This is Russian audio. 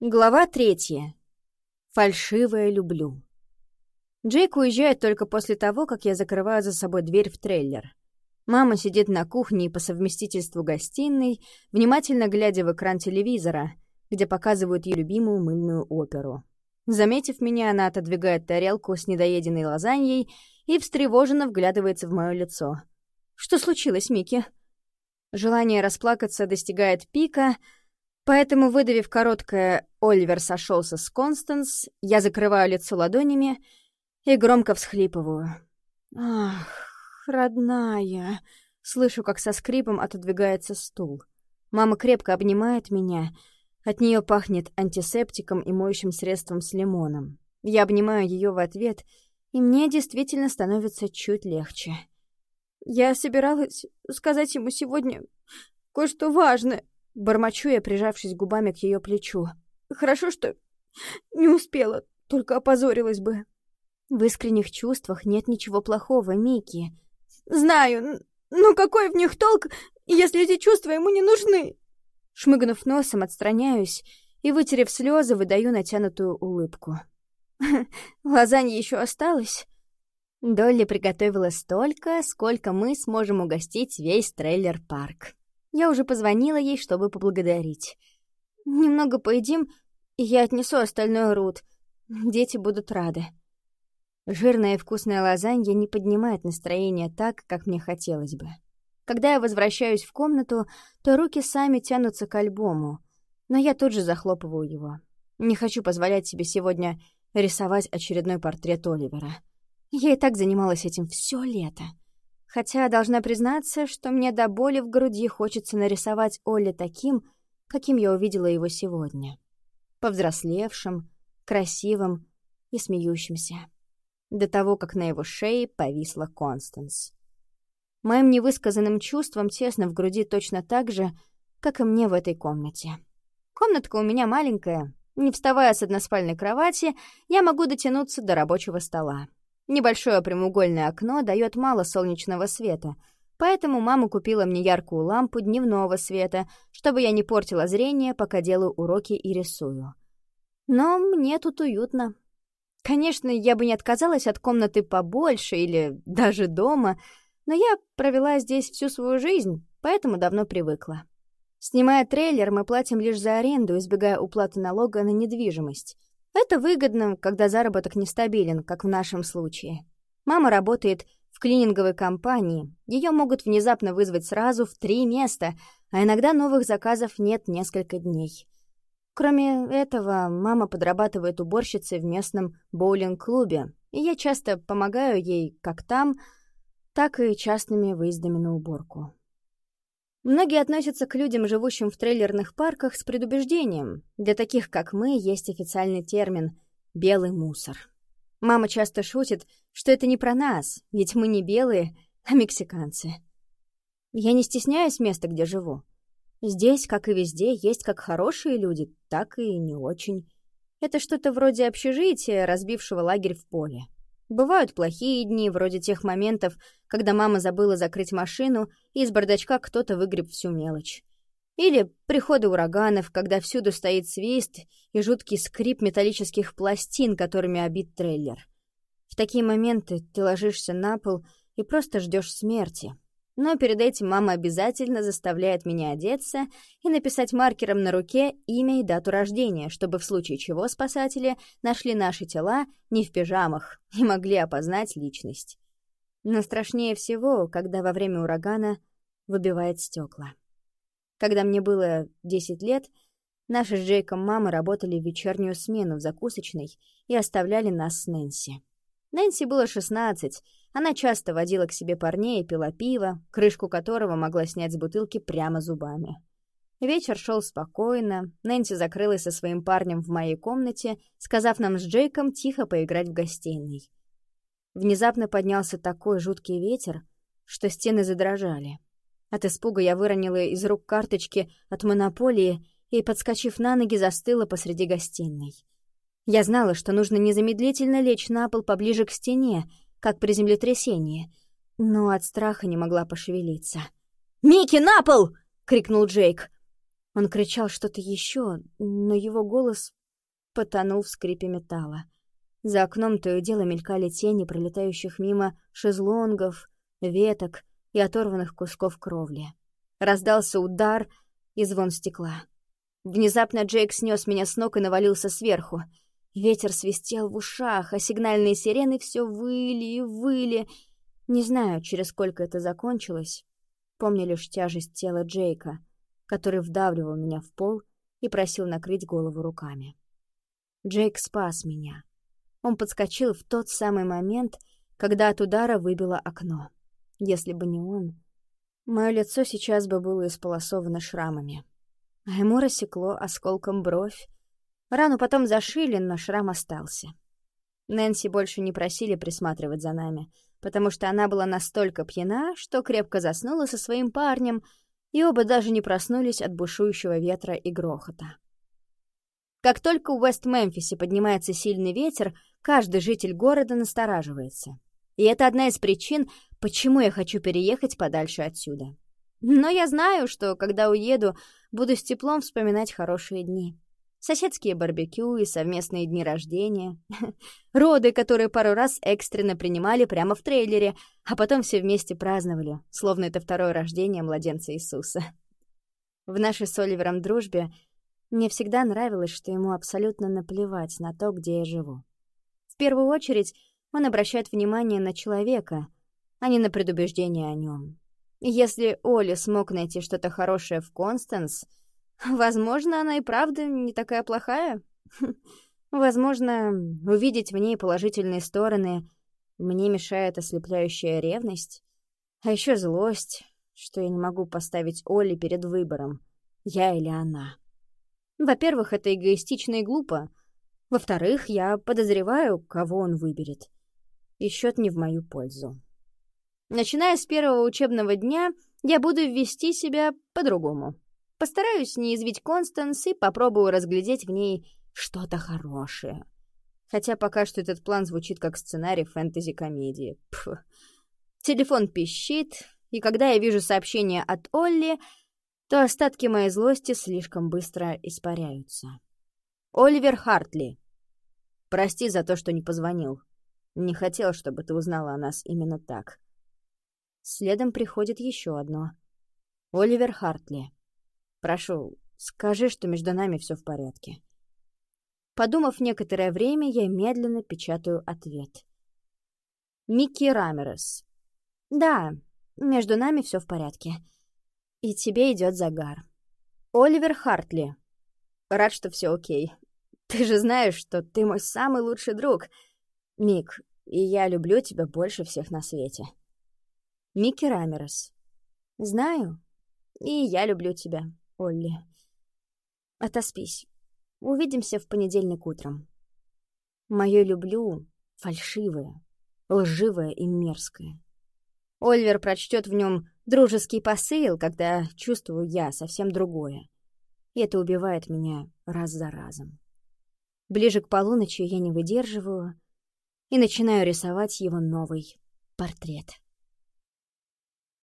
Глава третья. Фальшивое люблю. Джейк уезжает только после того, как я закрываю за собой дверь в трейлер. Мама сидит на кухне и по совместительству гостиной, внимательно глядя в экран телевизора, где показывают ее любимую мыльную оперу. Заметив меня, она отодвигает тарелку с недоеденной лазаньей и встревоженно вглядывается в мое лицо. «Что случилось, Микки?» Желание расплакаться достигает пика — Поэтому, выдавив короткое «Оливер сошелся с Констанс», я закрываю лицо ладонями и громко всхлипываю. «Ах, родная!» Слышу, как со скрипом отодвигается стул. Мама крепко обнимает меня. От нее пахнет антисептиком и моющим средством с лимоном. Я обнимаю ее в ответ, и мне действительно становится чуть легче. Я собиралась сказать ему сегодня кое-что важное, Бормочу я, прижавшись губами к ее плечу. Хорошо, что не успела, только опозорилась бы. В искренних чувствах нет ничего плохого, Микки. Знаю, но какой в них толк, если эти чувства ему не нужны? Шмыгнув носом, отстраняюсь и, вытерев слезы, выдаю натянутую улыбку. Лазанья еще осталось? Долли приготовила столько, сколько мы сможем угостить весь трейлер-парк. Я уже позвонила ей, чтобы поблагодарить. «Немного поедим, и я отнесу остальное Рут. Дети будут рады». Жирная и вкусная лазанья не поднимает настроение так, как мне хотелось бы. Когда я возвращаюсь в комнату, то руки сами тянутся к альбому, но я тут же захлопываю его. Не хочу позволять себе сегодня рисовать очередной портрет Оливера. Я и так занималась этим все лето. Хотя должна признаться, что мне до боли в груди хочется нарисовать Олли таким, каким я увидела его сегодня. Повзрослевшим, красивым и смеющимся. До того, как на его шее повисла Констанс. Моим невысказанным чувством тесно в груди точно так же, как и мне в этой комнате. Комнатка у меня маленькая. Не вставая с односпальной кровати, я могу дотянуться до рабочего стола. Небольшое прямоугольное окно дает мало солнечного света, поэтому мама купила мне яркую лампу дневного света, чтобы я не портила зрение, пока делаю уроки и рисую. Но мне тут уютно. Конечно, я бы не отказалась от комнаты побольше или даже дома, но я провела здесь всю свою жизнь, поэтому давно привыкла. Снимая трейлер, мы платим лишь за аренду, избегая уплаты налога на недвижимость. Это выгодно, когда заработок нестабилен, как в нашем случае. Мама работает в клининговой компании, ее могут внезапно вызвать сразу в три места, а иногда новых заказов нет несколько дней. Кроме этого, мама подрабатывает уборщицей в местном боулинг-клубе, и я часто помогаю ей как там, так и частными выездами на уборку. Многие относятся к людям, живущим в трейлерных парках, с предубеждением. Для таких, как мы, есть официальный термин «белый мусор». Мама часто шутит, что это не про нас, ведь мы не белые, а мексиканцы. Я не стесняюсь места, где живу. Здесь, как и везде, есть как хорошие люди, так и не очень. Это что-то вроде общежития, разбившего лагерь в поле. Бывают плохие дни, вроде тех моментов, когда мама забыла закрыть машину, и из бардачка кто-то выгреб всю мелочь. Или приходы ураганов, когда всюду стоит свист и жуткий скрип металлических пластин, которыми обит трейлер. В такие моменты ты ложишься на пол и просто ждешь смерти. Но перед этим мама обязательно заставляет меня одеться и написать маркером на руке имя и дату рождения, чтобы в случае чего спасатели нашли наши тела не в пижамах и могли опознать личность. Но страшнее всего, когда во время урагана выбивает стекла. Когда мне было 10 лет, наши с Джейком мамы работали в вечернюю смену в закусочной и оставляли нас с Нэнси. Нэнси было 16, она часто водила к себе парней и пила пиво, крышку которого могла снять с бутылки прямо зубами. Вечер шел спокойно, Нэнси закрылась со своим парнем в моей комнате, сказав нам с Джейком тихо поиграть в гостиной. Внезапно поднялся такой жуткий ветер, что стены задрожали. От испуга я выронила из рук карточки от монополии и, подскочив на ноги, застыла посреди гостиной. Я знала, что нужно незамедлительно лечь на пол поближе к стене, как при землетрясении, но от страха не могла пошевелиться. «Микки, на пол!» — крикнул Джейк. Он кричал что-то еще, но его голос потонул в скрипе металла. За окном то и дело мелькали тени пролетающих мимо шезлонгов, веток и оторванных кусков кровли. Раздался удар и звон стекла. Внезапно Джейк снес меня с ног и навалился сверху. Ветер свистел в ушах, а сигнальные сирены все выли и выли. Не знаю, через сколько это закончилось. Помню лишь тяжесть тела Джейка, который вдавливал меня в пол и просил накрыть голову руками. Джейк спас меня. Он подскочил в тот самый момент, когда от удара выбило окно. Если бы не он, мое лицо сейчас бы было исполосовано шрамами. А ему рассекло осколком бровь. Рану потом зашили, но шрам остался. Нэнси больше не просили присматривать за нами, потому что она была настолько пьяна, что крепко заснула со своим парнем, и оба даже не проснулись от бушующего ветра и грохота. Как только в Уэст-Мемфисе поднимается сильный ветер, каждый житель города настораживается. И это одна из причин, почему я хочу переехать подальше отсюда. Но я знаю, что, когда уеду, буду с теплом вспоминать хорошие дни. Соседские барбекю и совместные дни рождения. Роды, которые пару раз экстренно принимали прямо в трейлере, а потом все вместе праздновали, словно это второе рождение младенца Иисуса. В нашей с Оливером дружбе мне всегда нравилось, что ему абсолютно наплевать на то, где я живу. В первую очередь, он обращает внимание на человека, а не на предубеждение о нем. Если Оля смог найти что-то хорошее в Констанс, возможно, она и правда не такая плохая. Возможно, увидеть в ней положительные стороны мне мешает ослепляющая ревность, а еще злость, что я не могу поставить Оли перед выбором, я или она. Во-первых, это эгоистично и глупо. Во-вторых, я подозреваю, кого он выберет. И счет не в мою пользу. Начиная с первого учебного дня, я буду вести себя по-другому. Постараюсь не извить Констанс и попробую разглядеть в ней что-то хорошее. Хотя пока что этот план звучит как сценарий фэнтези-комедии. Телефон пищит, и когда я вижу сообщение от Олли, то остатки моей злости слишком быстро испаряются. Оливер Хартли. Прости за то, что не позвонил. Не хотел, чтобы ты узнала о нас именно так. Следом приходит еще одно. Оливер Хартли. Прошу, скажи, что между нами все в порядке. Подумав некоторое время, я медленно печатаю ответ. Микки Рамерес. Да, между нами все в порядке. И тебе идет загар. Оливер Хартли. Рад, что все окей. Ты же знаешь, что ты мой самый лучший друг. Мик, и я люблю тебя больше всех на свете. Микки Рамерес. Знаю. И я люблю тебя, Олли. Отоспись. Увидимся в понедельник утром. Мое люблю фальшивое, лживое и мерзкое. Ольвер прочтет в нем дружеский посыл, когда чувствую я совсем другое. И это убивает меня раз за разом. Ближе к полуночи я не выдерживаю и начинаю рисовать его новый портрет.